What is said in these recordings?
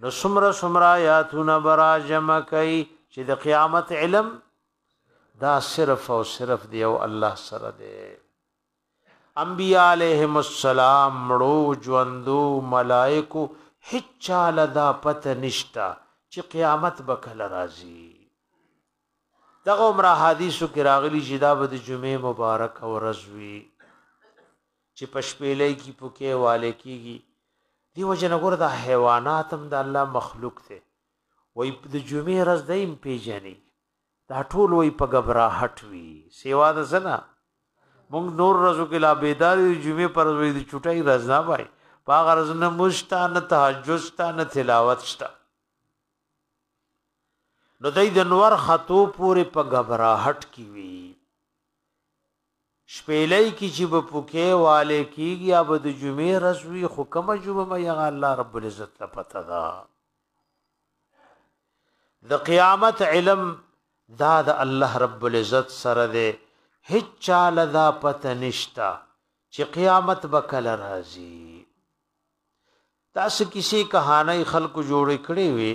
نو سمرا سمرا آیاتونه برا جمع کوي چې د قیامت علم دا صرف او صرف دی او الله سره دی انبیاء علیهم السلام مړو ژوندو ملائکو هیڅ لدا پته نشتا چې قیامت به کله راځي دغه عمره حدیثو کې راغلي چې دا به د جمعې مبارک او رزوي چې په شپېلۍ کې پکې والي کیږي دی وجه نه ګور دا حیوانات هم د الله مخلوق دی وای د جمعې ورځ د ایم پیژنې دا ټول وای په غبراهټ وی سیوا د زنا مونږ نور ورځو کې لا بیدار یو جمعې پر ورځ د چټای ورځ نه وای په هغه ورځ نه مشتا نه تهجد شتا نه تلاوت شتا نو دای د نور خطو پورې په غبراهټ کې وی شپیلۍ کی چی به پوکی والی کیږی یا به د جمعی ورځ وی خو کومه جمعه به یغه الله رب العزت ته پته ده د قیامت علم دا د الله رب العزت سره ده هیڅ چاله دا پته نشتا چې قیامت به کله راځي تاسو کسی کہانی خلکو جوړې کړې وي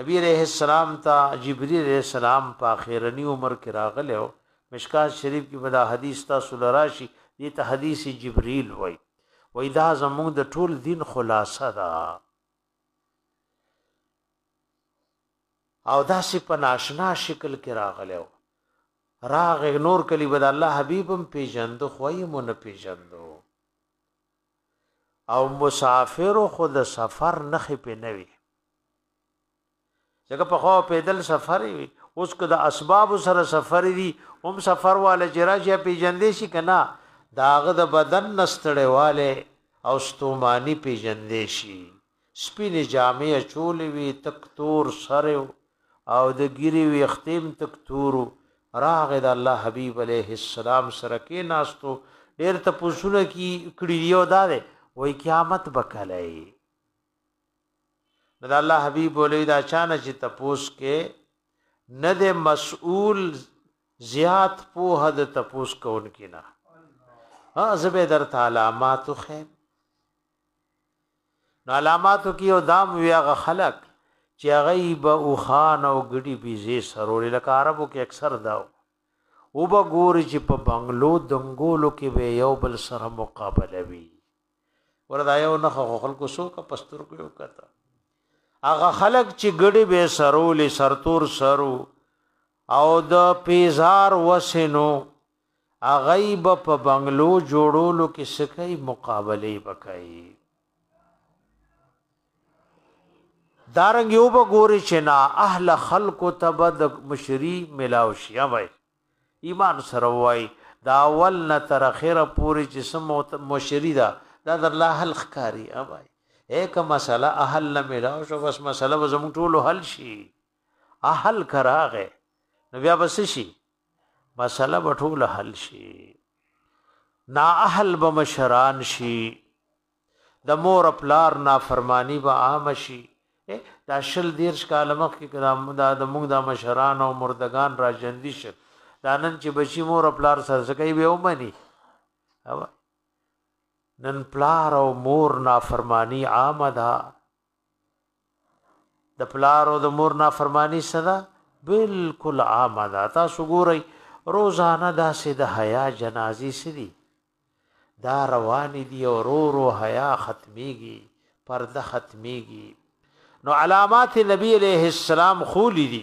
نبی علیہ السلام ته جبرئیل علیہ السلام په اخیرنی عمر کې راغلی او مشکات شریف کې به دا حدیث تاسو لراشي دې ته حدیث جبرئیل وای وای دا زموږ د ټول دین خلاصه ده او دا سی په ناشنا شکل کې راغلی راغ نور کلی بد الله حبیبم پیجند خویم نه پیجندو او مسافر خو د سفر نخې په نه وي ځکه په خو پیدل سفر وي اوس که د اسباب سره سفر دي هم سفر والا چې راشي پیجندې شي کنه داغه د بدن نستړېواله او ستومانی پیجندې شي سپینې جامې یې اچولې وې، تک تور سر یې و او د ږیرې وېښته هم تک تور وو. راغی، د الله حبیب علیه السلام سره کېناست او ډېر تپوسونه کي کړي دي، یو دا دی، وایي قیامت به کله یې؟ نو د الله حبیب ولې دا چا نه چې تپوس کې نه دی مسئول زیات پوه د تپوس کوونکي نه ها زه به درته علامات وښیم نو علاماتو کې یو دام وی هغه خلق چې هغه به او خان او ګډي بيزي سرور لکه عربو کې اکثر داو او به ګوري چې په بنگلو دنګولو کې به یو بل سره مقابله وي وردا یو نه خلکو سو کا پستر کو یو کته هغه خلق چې ګډي به سرول سرتور سرو او د پیزار وسنو هغوی به په بنګلو جوړولو کې څه کوي مقابلې به کوي دارنګ یو به ګوري چې نا اهل خلق ته به د مشری ملاو شي وای ایمان سره وای دا اول نه تر اخره پوری چې سم مشری دا دا در لا حل ښکاری وای یک مسله اهل نه ملاو شو بس مسله زموږ ټولو حل شي اهل کراغه نو بیا بس شي مسله به ټوله حل شي نا اهل به مشران شي د مور پلار نافرمانی به عام شي دا شل دیرش کاله مخکې کلام دا د موږ د مشران او مردگان را ژوندي شي دا نن چې بچی مور پلار سره سکه به ومني نن پلار او مور نافرمانی عام ده د پلار او د مور نافرمانی صدا بالکل عام ده تاسو ګورئ روزانه داسې د حیا جنازي سدي دا روان دي او رو رو حیا ختميږي پرده ختميږي نو علامات نبی عليه السلام خولي دي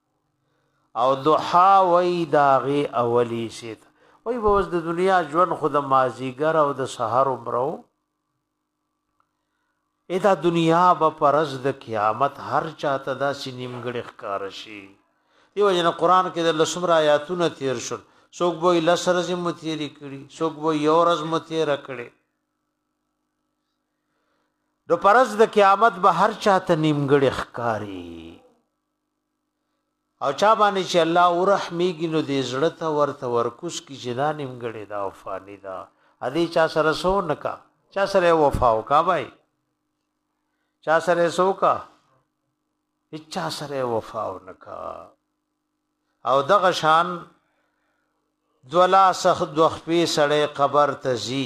او دوحا وای داغه اولی سیت وای به وس د دنیا ژوند خود مازیګر او د سحر عمرو ادا دنیا به پرز د قیامت هر چاته دا سینیمګړی ښکار شي دیو جن قران کې د لسمر آیاتونه تیر شول څوک به لسر زم تیری کړي څوک به یو ورځ متیر کړي د پرز د قیامت به هر چاته نیمګړی ښکاری او چا باندې چې الله ورحمېږي نو دې زړه ته ورته ورکوس کی چې دا نیمګړې دا او فانی دا ا دې چا سره سو نکا چا سره وفا وکا بای چا سره سو کا هیڅ سره وفا ونکا او دغه شان دوه لاسه دوه خپې سړی قبر ته ځي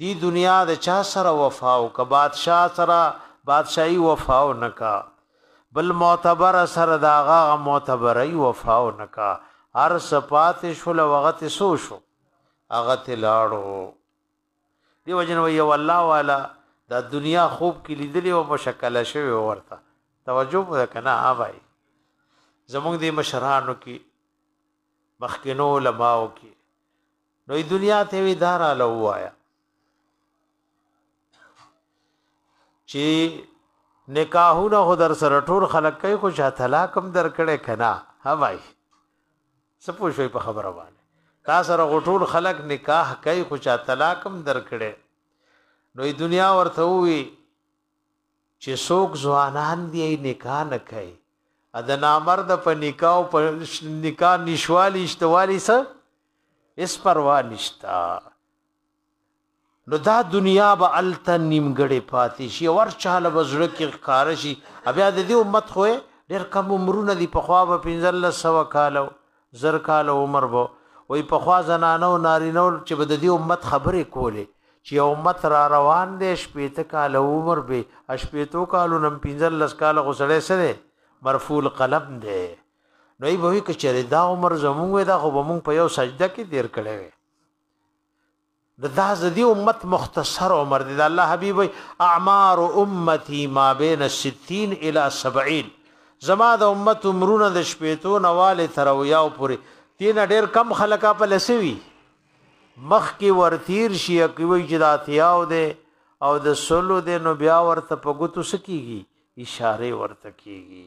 دی دنیا د چا سره وفا او که بادشاه سره بادشاهي وفا او نکا بل معتبر سره داغه معتبري وفا او نکا هر صفات شول وغت سو شو هغه تلاړو دی وجن وی والله والا دا دنیا خوب کې لیدلې او مشکل شوی ورته توجه وکړه کنه ها بھائی زمونږ د مشرانو کې مخکنو علماو کی نو دنیا ته وی دار له وایا چې نکاحونه خو در سره ټول خلک کوي خو شاه طلاق هم درکړې کنا ها بھائی سپو شوي په خبره باندې تا سره غټول خلک نکاح کوي خو شاه طلاق هم درکړې نو دنیا ورته وی چی څوک ځوانان دی ای نکاح نه کئ ا د نامرد په نکاح او په نکاح نشوالی اشتوالی سه اس پروا نشتا نو دا دنیا به الته نیمګړې پاتې شي ور چاله بزړه کې ښکار شي بیا د دې امت خو ډېر کم عمرونه دي په خوا به 1500 کالو زر کاله عمر به وای په خوا زنانه او نارینه چې به د دې امت خبرې کولې چې یو امت را روان دی شپېته کاله عمر به اشپېتو کالو نم پنځلس کاله خو سړی سره مرفول قلم دی نو ای به وی کچره دا عمر زمونږ دا خو به مونږ په یو سجده کې تیر کړی وي د دا زدی امت مختصر عمر دی د الله حبیب وای اعمار امتی ما بین ستین الی سبعین زما د امت عمرونه د شپیتو نواله تر او یاو پوری دین ډیر کم خلکا په لسوی مخ کی ورتیر شي کوي چې دا تیاو دی او د سلو دی نو بیا ورته په ګوتو سکیږي اشاره ورته کیږي